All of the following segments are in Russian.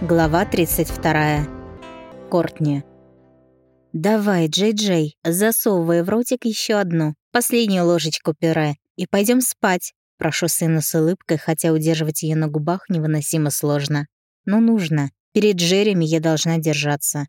Глава 32. Кортни. «Давай, Джей-Джей, засовывай в ротик еще одну, последнюю ложечку пюре, и пойдем спать», прошу сына с улыбкой, хотя удерживать ее на губах невыносимо сложно. Но нужно. Перед Джереми я должна держаться.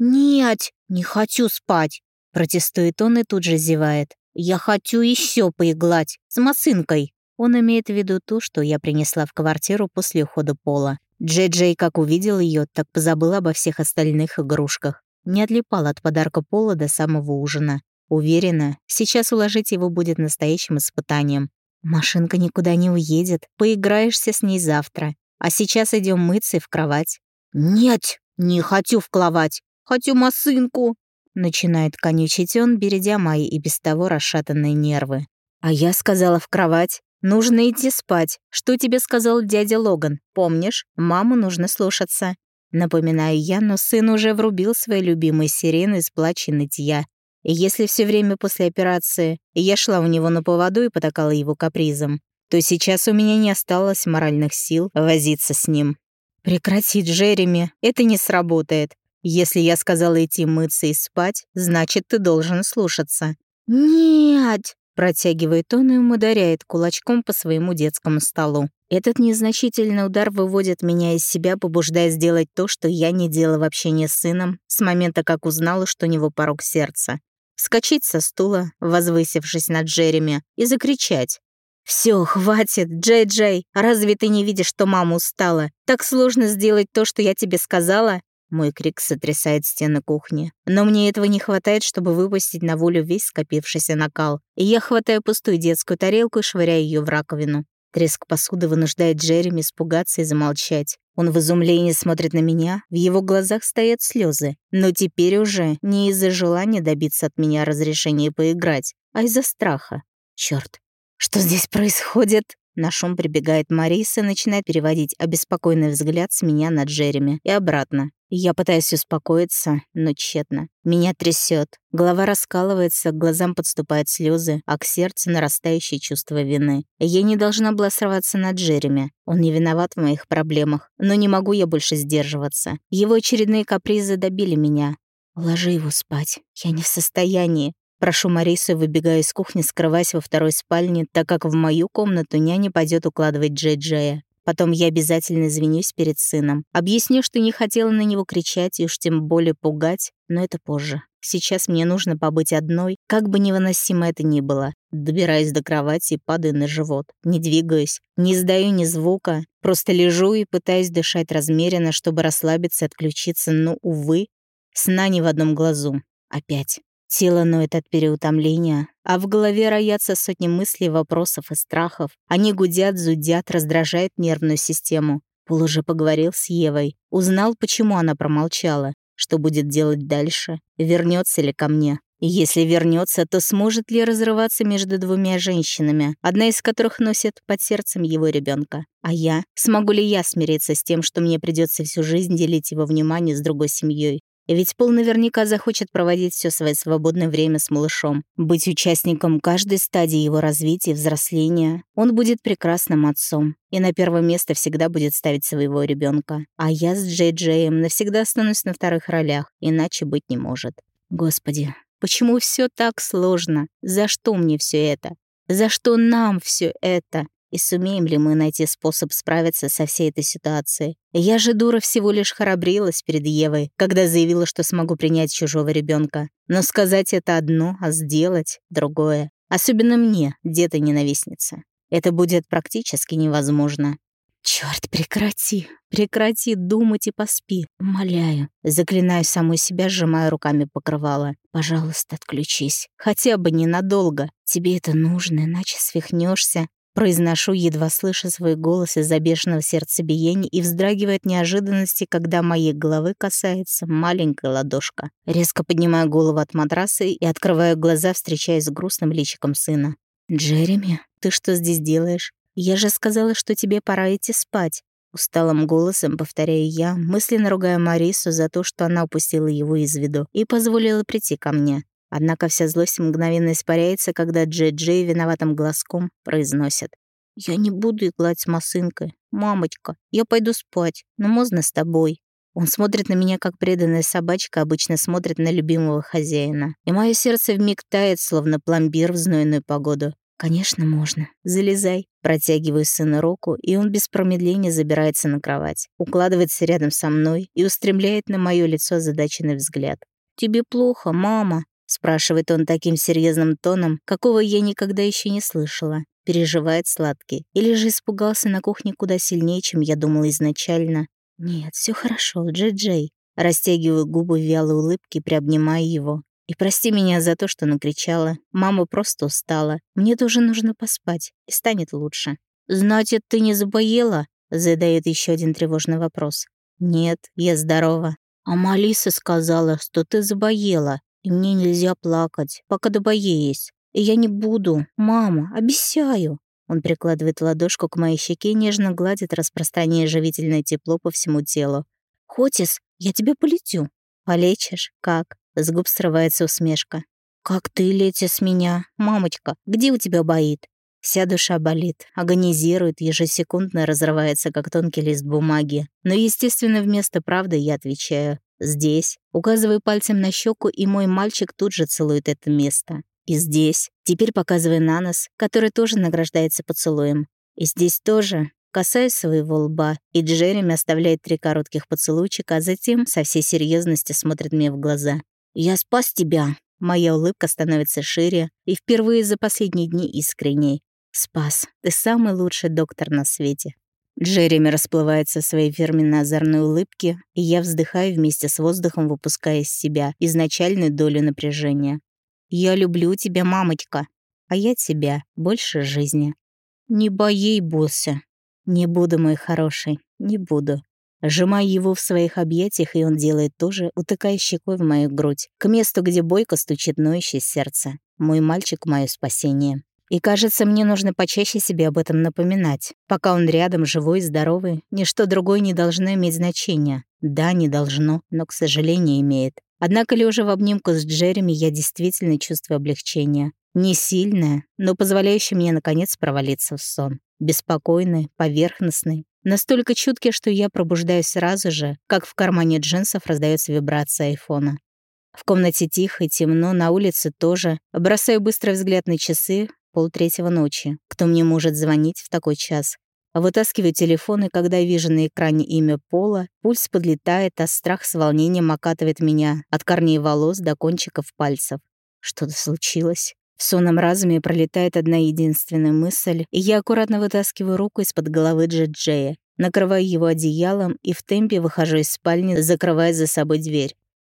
«Нет, не хочу спать», протестует он и тут же зевает. «Я хочу еще поиглать, с масынкой». Он имеет в виду то, что я принесла в квартиру после ухода Пола. Джей-Джей как увидел ее, так позабыл обо всех остальных игрушках. Не отлипал от подарка Пола до самого ужина. Уверена, сейчас уложить его будет настоящим испытанием. Машинка никуда не уедет, поиграешься с ней завтра. А сейчас идем мыться в кровать. «Нет, не хочу вкловать, хочу масынку!» Начинает конючить он, бередя мои и без того расшатанные нервы. А я сказала в кровать. «Нужно идти спать. Что тебе сказал дядя Логан? Помнишь? Маму нужно слушаться». Напоминаю я, но сын уже врубил свои любимые сирены из плача нытья. Если все время после операции я шла у него на поводу и потакала его капризом, то сейчас у меня не осталось моральных сил возиться с ним. «Прекрати, Джереми, это не сработает. Если я сказала идти мыться и спать, значит, ты должен слушаться». «Нет!» Протягивает он и ударяет кулачком по своему детскому столу. Этот незначительный удар выводит меня из себя, побуждая сделать то, что я не делала в общении с сыном с момента, как узнала, что у него порог сердца. Вскочить со стула, возвысившись над Джереми, и закричать. «Всё, хватит, Джей-Джей, разве ты не видишь, что мама устала? Так сложно сделать то, что я тебе сказала?» Мой крик сотрясает стены кухни. Но мне этого не хватает, чтобы выпустить на волю весь скопившийся накал. И я хватаю пустую детскую тарелку и швыряю ее в раковину. Треск посуды вынуждает Джереми испугаться и замолчать. Он в изумлении смотрит на меня, в его глазах стоят слезы. Но теперь уже не из-за желания добиться от меня разрешения поиграть, а из-за страха. Черт, что здесь происходит? На шум прибегает Мариса и начинает переводить обеспокоенный взгляд с меня на Джереми и обратно. Я пытаюсь успокоиться, но тщетно. Меня трясет, голова раскалывается, к глазам подступают слезы, а к сердцу нарастающее чувство вины. Я не должна была срываться на Джереми. Он не виноват в моих проблемах, но не могу я больше сдерживаться. Его очередные капризы добили меня. Ложи его спать. Я не в состоянии. Прошу Марису, выбегая из кухни, скрываясь во второй спальне, так как в мою комнату няня пойдет укладывать Джей-Джея. Потом я обязательно извинюсь перед сыном. Объясню, что не хотела на него кричать и уж тем более пугать, но это позже. Сейчас мне нужно побыть одной, как бы невыносимо это ни было. Добираюсь до кровати и падаю на живот. Не двигаюсь, не издаю ни звука. Просто лежу и пытаюсь дышать размеренно, чтобы расслабиться и отключиться, но, увы, сна ни в одном глазу. Опять. Тело ноет от переутомления, а в голове роятся сотни мыслей, вопросов и страхов. Они гудят, зудят, раздражают нервную систему. Пол уже поговорил с Евой, узнал, почему она промолчала, что будет делать дальше, вернется ли ко мне. Если вернется, то сможет ли разрываться между двумя женщинами, одна из которых носит под сердцем его ребенка. А я? Смогу ли я смириться с тем, что мне придется всю жизнь делить его внимание с другой семьей? Ведь Пол наверняка захочет проводить все свое свободное время с малышом, быть участником каждой стадии его развития и взросления. Он будет прекрасным отцом и на первое место всегда будет ставить своего ребенка. А я с Джей Джеем навсегда останусь на вторых ролях, иначе быть не может. Господи, почему все так сложно? За что мне все это? За что нам все это? И сумеем ли мы найти способ справиться со всей этой ситуацией? Я же, дура, всего лишь храбрилась перед Евой, когда заявила, что смогу принять чужого ребенка. Но сказать это одно, а сделать — другое. Особенно мне, деда-ненавистница. Это будет практически невозможно. Черт, прекрати, прекрати думать и поспи, умоляю. Заклинаю саму себя, сжимая руками покрывало. Пожалуйста, отключись. Хотя бы ненадолго. Тебе это нужно, иначе свихнешься. Произношу, едва слыша свой голос из-за бешеного сердцебиения и вздрагивает неожиданности, когда моей головы касается маленькая ладошка. Резко поднимаю голову от матраса и открываю глаза, встречаясь с грустным личиком сына. «Джереми, ты что здесь делаешь? Я же сказала, что тебе пора идти спать». Усталым голосом повторяю я, мысленно ругая Марису за то, что она упустила его из виду и позволила прийти ко мне. Однако вся злость мгновенно испаряется, когда Джей-Джей виноватым глазком произносит. «Я не буду иглать с масынкой. Мамочка, я пойду спать, но можно с тобой?» Он смотрит на меня, как преданная собачка обычно смотрит на любимого хозяина. И мое сердце вмиг тает, словно пломбир в знойную погоду. «Конечно, можно. Залезай». Протягиваю сыну руку, и он без промедления забирается на кровать, укладывается рядом со мной и устремляет на мое лицо озадаченный взгляд. «Тебе плохо, мама?» — спрашивает он таким серьезным тоном, какого я никогда еще не слышала. Переживает сладкий. Или же испугался на кухне куда сильнее, чем я думала изначально. «Нет, все хорошо, Джей-Джей». Растягиваю губы в вялой улыбке, приобнимая его. И прости меня за то, что накричала. Мама просто устала. Мне тоже нужно поспать, и станет лучше. «Значит, ты не заболела?» — задает еще один тревожный вопрос. «Нет, я здорова». «А Малиса сказала, что ты заболела, и мне нельзя плакать, пока до есть. И я не буду, мама, обещаю». Он прикладывает ладошку к моей щеке нежно гладит, распространяя живительное тепло по всему телу. «Хотис, я тебя полетю». «Полечишь? Как?» С губ срывается усмешка. «Как ты, Летя, меня? Мамочка, где у тебя боит?» Вся душа болит, агонизирует, ежесекундно разрывается, как тонкий лист бумаги. Но, естественно, вместо правды я отвечаю «здесь». Указываю пальцем на щеку, и мой мальчик тут же целует это место. И здесь. Теперь показываю на нос, который тоже награждается поцелуем. И здесь тоже. Касаюсь своего лба, и Джереми оставляет три коротких поцелуйчика, а затем со всей серьезности смотрит мне в глаза. «Я спас тебя!» Моя улыбка становится шире и впервые за последние дни искренней. «Спас, ты самый лучший доктор на свете». Джереми расплывается своей фирменной озорной улыбке, и я вздыхаю вместе с воздухом, выпуская из себя изначальную долю напряжения. «Я люблю тебя, мамочка, а я тебя больше жизни». «Не боей, босса». «Не буду, мой хороший, не буду». Сжимаю его в своих объятиях, и он делает то же, утыкая щекой в мою грудь, к месту, где бойко стучит ноющее сердце. Мой мальчик — мое спасение. И кажется, мне нужно почаще себе об этом напоминать. Пока он рядом, живой и здоровый, ничто другое не должно иметь значения. Да, не должно, но, к сожалению, имеет. Однако, лежа в обнимку с Джереми, я действительно чувствую облегчение. Не сильное, но позволяющее мне, наконец, провалиться в сон. Беспокойный, поверхностный, настолько чуткий, что я пробуждаюсь сразу же, как в кармане джинсов раздается вибрация айфона. В комнате тихо и темно, на улице тоже. Бросаю быстрый взгляд на часы, полтретьего ночи. Кто мне может звонить в такой час? Вытаскиваю телефон, и когда вижу на экране имя Пола, пульс подлетает, а страх с волнением окатывает меня от корней волос до кончиков пальцев. Что-то случилось. В сонном разуме пролетает одна единственная мысль, и я аккуратно вытаскиваю руку из-под головы Джеджея, накрываю его одеялом и в темпе выхожу из спальни, закрывая за собой дверь.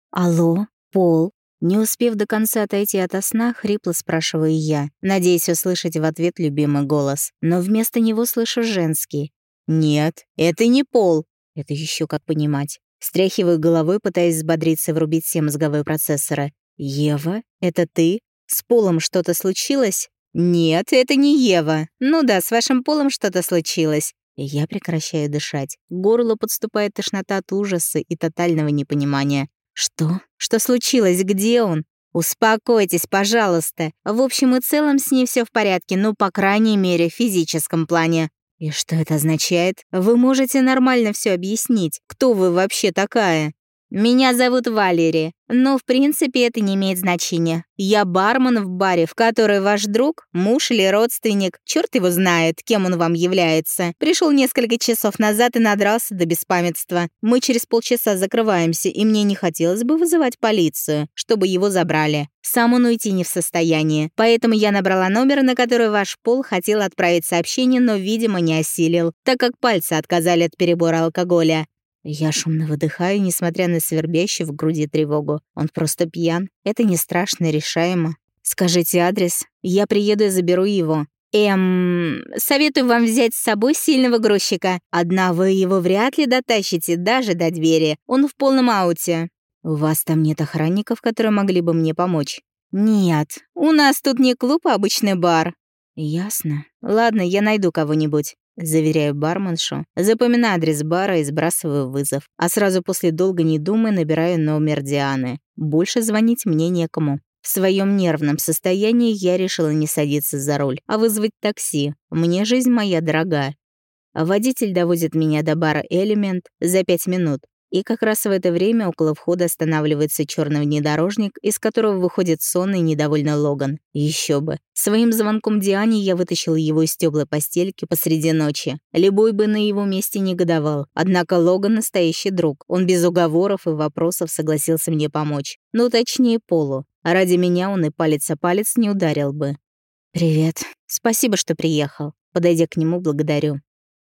«Алло, Пол?» Не успев до конца отойти от сна, хрипло спрашиваю я, надеясь услышать в ответ любимый голос. Но вместо него слышу женский. «Нет, это не Пол!» Это еще как понимать. Стряхиваю головой, пытаясь взбодриться и врубить все мозговые процессоры. «Ева, это ты? С Полом что-то случилось?» «Нет, это не Ева. Ну да, с вашим Полом что-то случилось». Я прекращаю дышать. Горло подступает тошнота от ужаса и тотального непонимания. «Что? Что случилось? Где он?» «Успокойтесь, пожалуйста. В общем и целом с ней все в порядке, ну, по крайней мере, в физическом плане». «И что это означает? Вы можете нормально все объяснить. Кто вы вообще такая?» «Меня зовут Валери, но в принципе это не имеет значения. Я бармен в баре, в который ваш друг, муж или родственник, черт его знает, кем он вам является, пришел несколько часов назад и надрался до беспамятства. Мы через полчаса закрываемся, и мне не хотелось бы вызывать полицию, чтобы его забрали. Сам он уйти не в состоянии. Поэтому я набрала номер, на который ваш пол хотел отправить сообщение, но, видимо, не осилил, так как пальцы отказали от перебора алкоголя. Я шумно выдыхаю, несмотря на свербящую в груди тревогу. Он просто пьян. Это не страшно, решаемо. Скажите адрес, я приеду и заберу его. Эм, советую вам взять с собой сильного грузчика. Одна вы его вряд ли дотащите даже до двери. Он в полном ауте. У вас там нет охранников, которые могли бы мне помочь? Нет, у нас тут не клуб, а обычный бар. Ясно. Ладно, я найду кого-нибудь. Заверяю барменшу, запоминаю адрес бара и сбрасываю вызов. А сразу после долго не думая набираю номер Дианы. Больше звонить мне некому. В своем нервном состоянии я решила не садиться за руль, а вызвать такси. Мне жизнь моя дорога. Водитель доводит меня до бара «Элемент» за пять минут. И как раз в это время около входа останавливается черный внедорожник, из которого выходит сонный и недовольный Логан. Еще бы. Своим звонком Диане я вытащила его из теплой постельки посреди ночи. Любой бы на его месте негодовал. Однако Логан настоящий друг. Он без уговоров и вопросов согласился мне помочь. Ну, точнее, Полу. Ради меня он и палец о палец не ударил бы. «Привет. Спасибо, что приехал». Подойдя к нему, благодарю.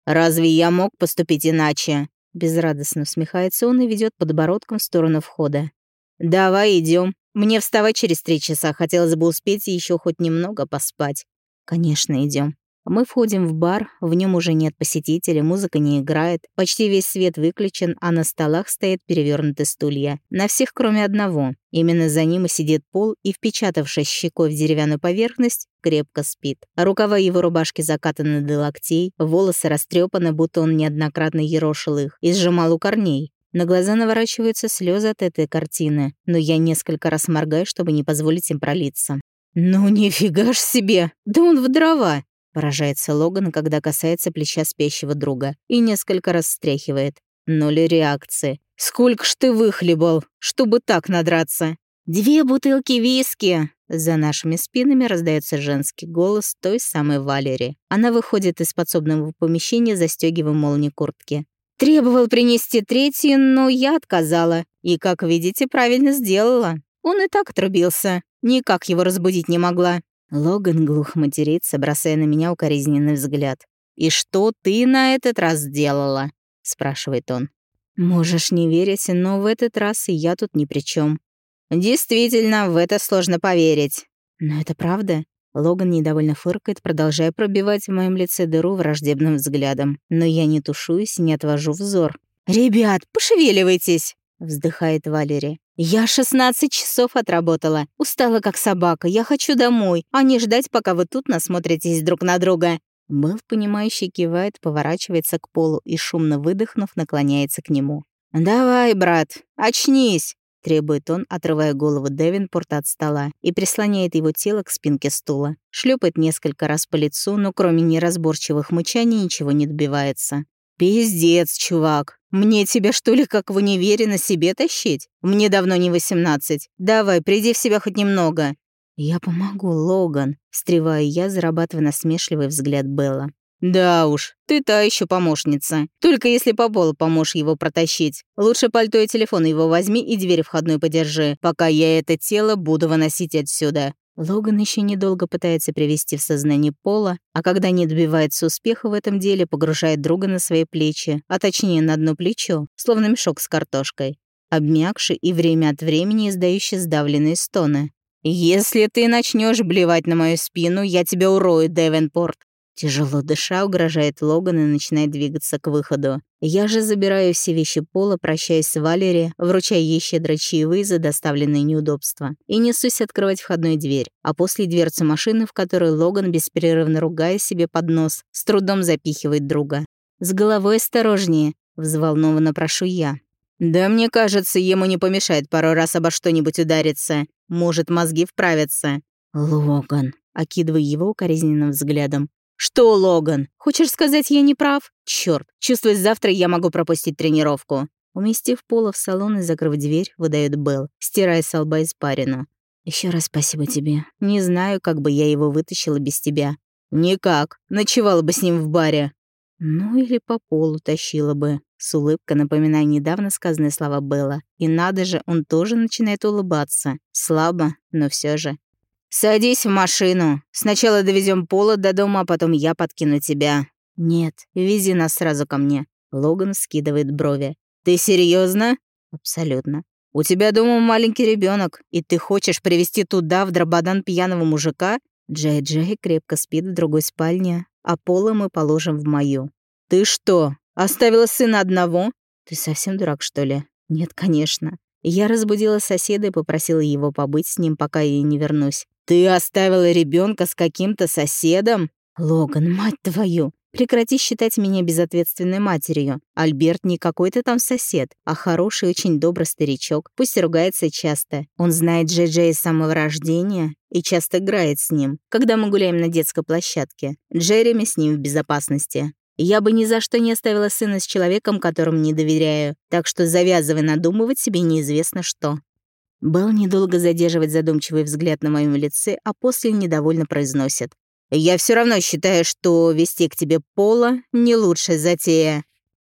«Разве я мог поступить иначе?» Безрадостно усмехается он и ведет подбородком в сторону входа. «Давай идем. Мне вставать через три часа. Хотелось бы успеть еще хоть немного поспать». «Конечно, идем. Мы входим в бар, в нем уже нет посетителей, музыка не играет, почти весь свет выключен, а на столах стоят перевернутые стулья. На всех, кроме одного. Именно за ним и сидит Пол и, впечатавшись щекой в деревянную поверхность, крепко спит. Рукава его рубашки закатаны до локтей, волосы растрепаны, будто он неоднократно ерошил их, и сжимал у корней. На глаза наворачиваются слезы от этой картины, но я несколько раз моргаю, чтобы не позволить им пролиться. «Ну нифига ж себе! Да он в дрова!» Поражается Логан, когда касается плеча спящего друга, и несколько раз встряхивает. Ноль реакции. «Сколько ж ты выхлебал, чтобы так надраться?» «Две бутылки виски!» За нашими спинами раздается женский голос той самой Валери. Она выходит из подсобного помещения, застегивая молнии куртки. «Требовал принести третью, но я отказала. И, как видите, правильно сделала. Он и так отрубился. Никак его разбудить не могла. Логан глух матерится, бросая на меня укоризненный взгляд. «И что ты на этот раз сделала?» — спрашивает он. «Можешь не верить, но в этот раз и я тут ни при чем. «Действительно, в это сложно поверить». «Но это правда?» Логан недовольно фыркает, продолжая пробивать в моем лице дыру враждебным взглядом. Но я не тушуюсь и не отвожу взор. «Ребят, пошевеливайтесь!» — вздыхает Валерия. «Я 16 часов отработала. Устала, как собака. Я хочу домой, а не ждать, пока вы тут насмотритесь друг на друга». Был понимающий кивает, поворачивается к полу и, шумно выдохнув, наклоняется к нему. «Давай, брат, очнись!» — требует он, отрывая голову Девинпорта от стола и прислоняет его тело к спинке стула. Шлепает несколько раз по лицу, но кроме неразборчивых мычаний ничего не добивается. «Пиздец, чувак. Мне тебя, что ли, как в универе на себе тащить? Мне давно не восемнадцать. Давай, приди в себя хоть немного». «Я помогу, Логан», — встреваю я, зарабатывая насмешливый взгляд Белла. «Да уж, ты та еще помощница. Только если по полу поможешь его протащить. Лучше пальто и телефон его возьми и дверь входной подержи, пока я это тело буду выносить отсюда. Логан еще недолго пытается привести в сознание Пола, а когда не добивается успеха в этом деле, погружает друга на свои плечи, а точнее на одно плечо, словно мешок с картошкой, обмякший и время от времени издающий сдавленные стоны. «Если ты начнешь блевать на мою спину, я тебя урою, Девенпорт. Тяжело дыша, угрожает Логан и начинает двигаться к выходу. Я же забираю все вещи Пола, прощаюсь с Валери, вручая ей щедро чаевые за доставленные неудобства, и несусь открывать входную дверь, а после дверцы машины, в которой Логан, беспрерывно ругая себе под нос, с трудом запихивает друга. «С головой осторожнее», — взволнованно прошу я. «Да мне кажется, ему не помешает пару раз обо что-нибудь удариться. Может, мозги вправятся». «Логан», — окидывая его укоризненным взглядом. «Что, Логан? Хочешь сказать, я не прав? Чёрт, чувствую, завтра я могу пропустить тренировку». Уместив Пола в салон и закрыв дверь, выдает Белл, стирая с лба испарину. Еще раз спасибо тебе. Не знаю, как бы я его вытащила без тебя». «Никак. Ночевала бы с ним в баре». «Ну или по полу тащила бы», — с улыбкой напоминая недавно сказанные слова Белла. И надо же, он тоже начинает улыбаться. Слабо, но все же. «Садись в машину. Сначала довезем Пола до дома, а потом я подкину тебя». «Нет, вези нас сразу ко мне». Логан скидывает брови. «Ты серьезно? «Абсолютно». «У тебя дома маленький ребенок, и ты хочешь привести туда, в дрободан пьяного мужика?» Джей-Джей крепко спит в другой спальне, а Пола мы положим в мою. «Ты что, оставила сына одного?» «Ты совсем дурак, что ли?» «Нет, конечно». Я разбудила соседа и попросила его побыть с ним, пока я не вернусь. «Ты оставила ребенка с каким-то соседом?» «Логан, мать твою! Прекрати считать меня безответственной матерью. Альберт не какой-то там сосед, а хороший, очень добрый старичок. Пусть ругается часто. Он знает Джей с самого рождения и часто играет с ним, когда мы гуляем на детской площадке. Джереми с ним в безопасности. Я бы ни за что не оставила сына с человеком, которому не доверяю, так что завязывай надумывать себе неизвестно что». Белл недолго задерживает задумчивый взгляд на моем лице, а после недовольно произносит. Я все равно считаю, что вести к тебе Пола — не лучшая затея.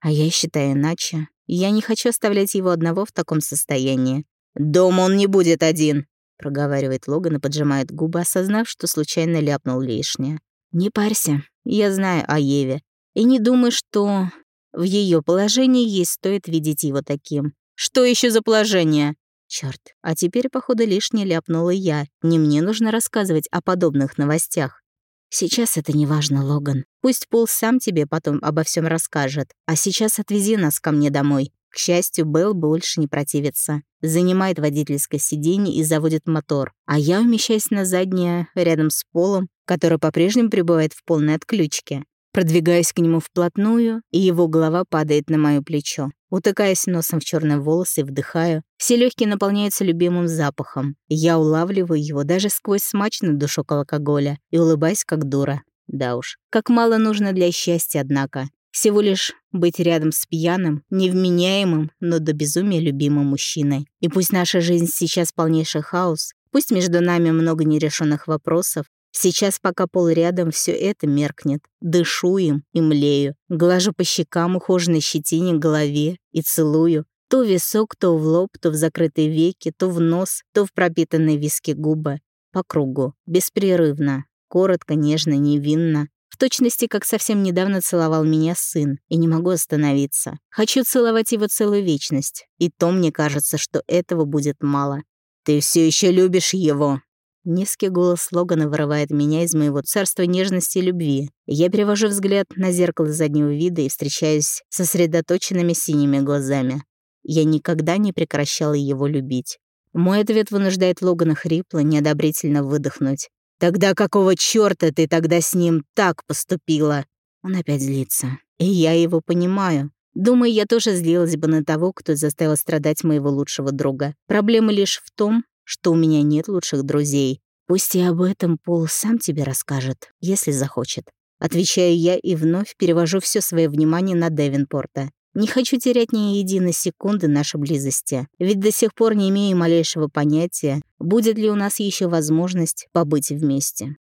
А я считаю иначе. Я не хочу оставлять его одного в таком состоянии. «Дома он не будет один», — проговаривает Логан и поджимает губы, осознав, что случайно ляпнул лишнее. «Не парься, я знаю о Еве. И не думаю, что в ее положении ей стоит видеть его таким. Что еще за положение?» Черт, а теперь, походу, лишнее ляпнула я. Не мне нужно рассказывать о подобных новостях. «Сейчас это не важно, Логан. Пусть Пол сам тебе потом обо всем расскажет. А сейчас отвези нас ко мне домой». К счастью, Белл больше не противится. Занимает водительское сиденье и заводит мотор. А я умещаюсь на заднее, рядом с Полом, который по-прежнему пребывает в полной отключке. Продвигаюсь к нему вплотную, и его голова падает на моё плечо. Утыкаясь носом в черные волосы, вдыхаю. Все легкие наполняются любимым запахом. Я улавливаю его даже сквозь смачный душок алкоголя и улыбаюсь как дура. Да уж, как мало нужно для счастья, однако. Всего лишь быть рядом с пьяным, невменяемым, но до безумия любимым мужчиной. И пусть наша жизнь сейчас полнейший хаос, пусть между нами много нерешенных вопросов, Сейчас, пока пол рядом, все это меркнет. Дышу им и млею. Глажу по щекам, ухоженной щетине, голове и целую. То в висок, то в лоб, то в закрытые веки, то в нос, то в пропитанные виски губы. По кругу. Беспрерывно. Коротко, нежно, невинно. В точности, как совсем недавно целовал меня сын, и не могу остановиться. Хочу целовать его целую вечность. И то мне кажется, что этого будет мало. «Ты все еще любишь его», Низкий голос Логана вырывает меня из моего царства нежности и любви. Я перевожу взгляд на зеркало заднего вида и встречаюсь со сосредоточенными синими глазами. Я никогда не прекращала его любить. Мой ответ вынуждает Логана хрипло, неодобрительно выдохнуть. «Тогда какого чёрта ты тогда с ним так поступила?» Он опять злится. И я его понимаю. Думаю, я тоже злилась бы на того, кто заставил страдать моего лучшего друга. Проблема лишь в том, что у меня нет лучших друзей. Пусть и об этом Пол сам тебе расскажет, если захочет. Отвечаю я и вновь перевожу все свое внимание на Девинпорта. Не хочу терять ни единой секунды нашей близости, ведь до сих пор не имею малейшего понятия, будет ли у нас еще возможность побыть вместе.